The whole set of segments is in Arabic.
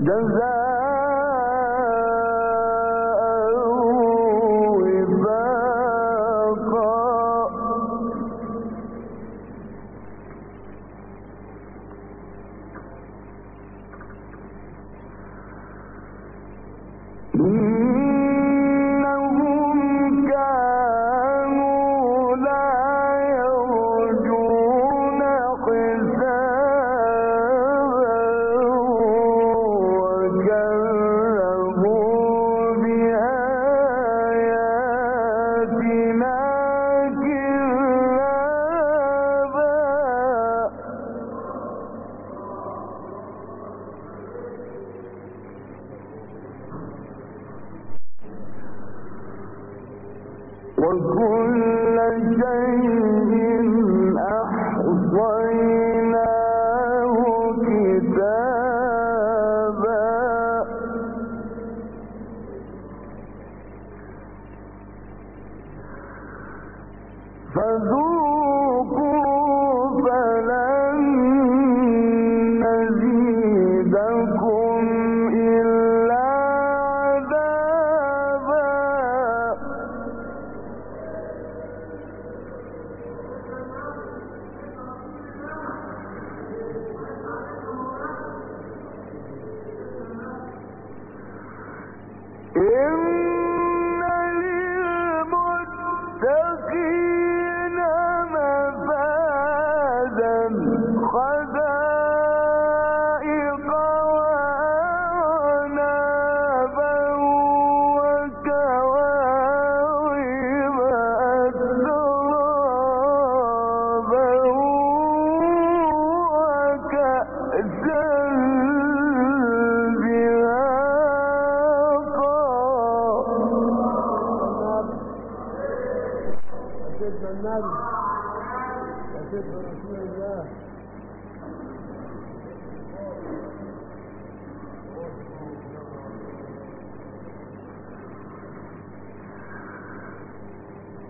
جزاء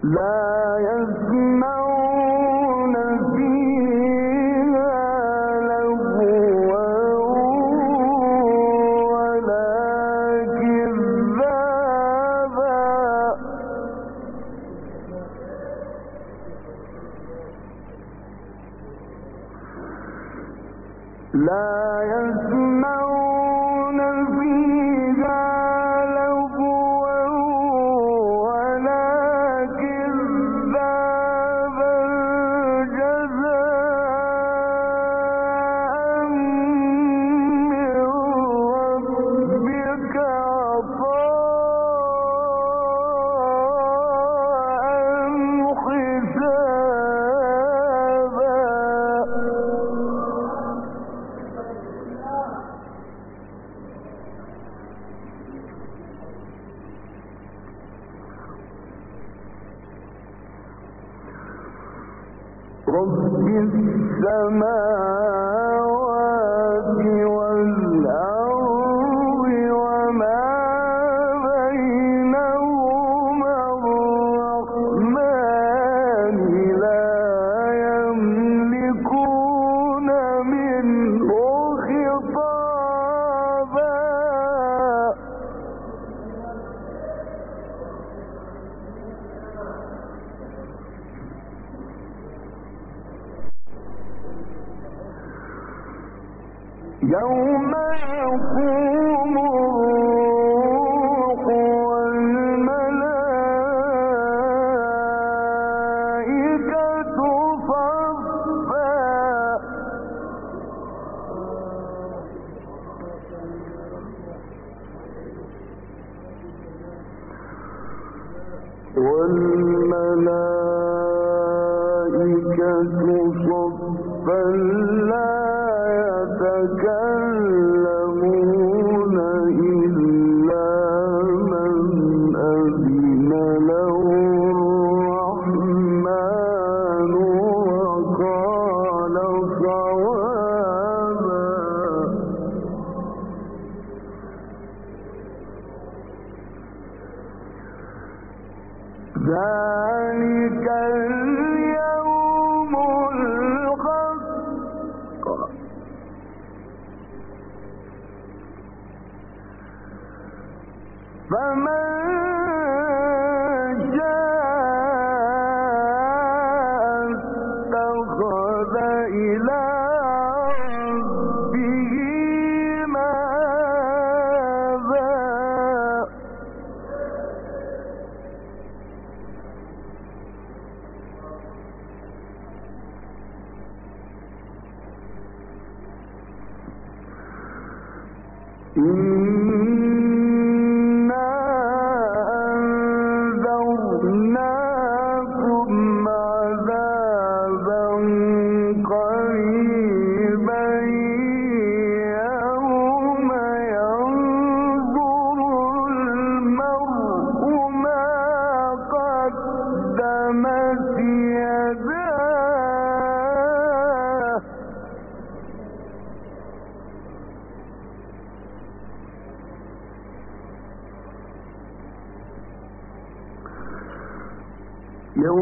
لا يسمعون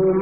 يوم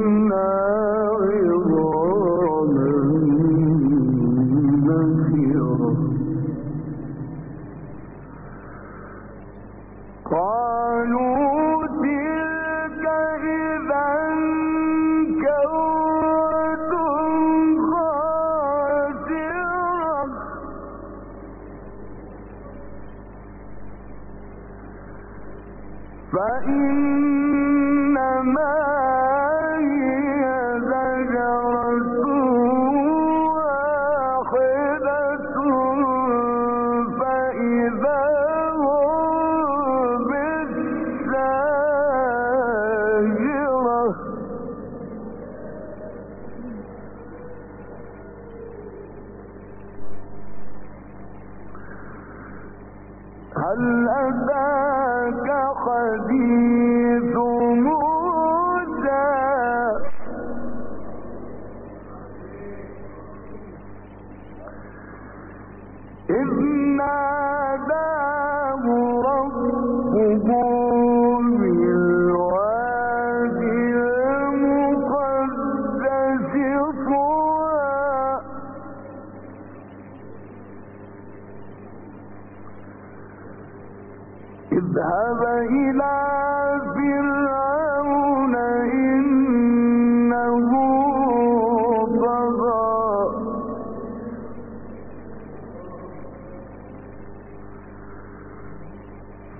إذ ناداه ربه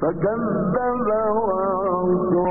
فكذب وعصى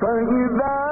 فإذا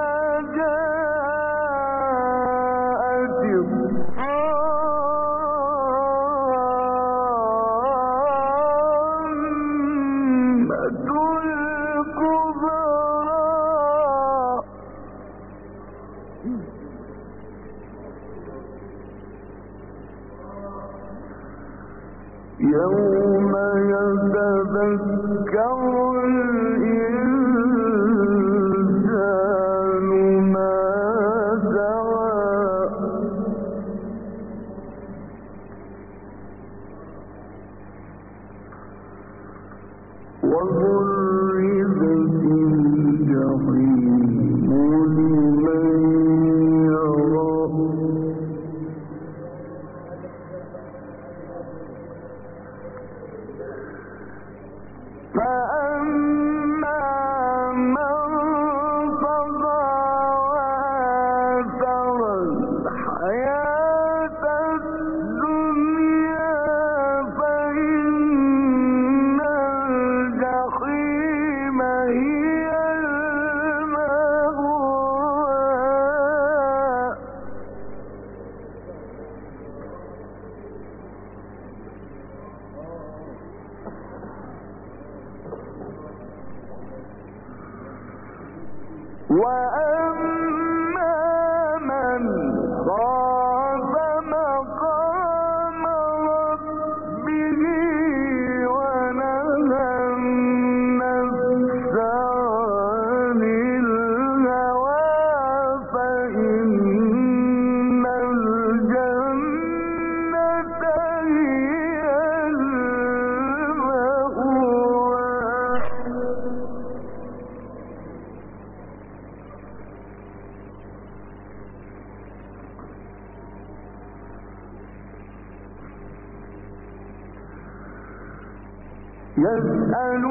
يسألونك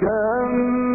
كم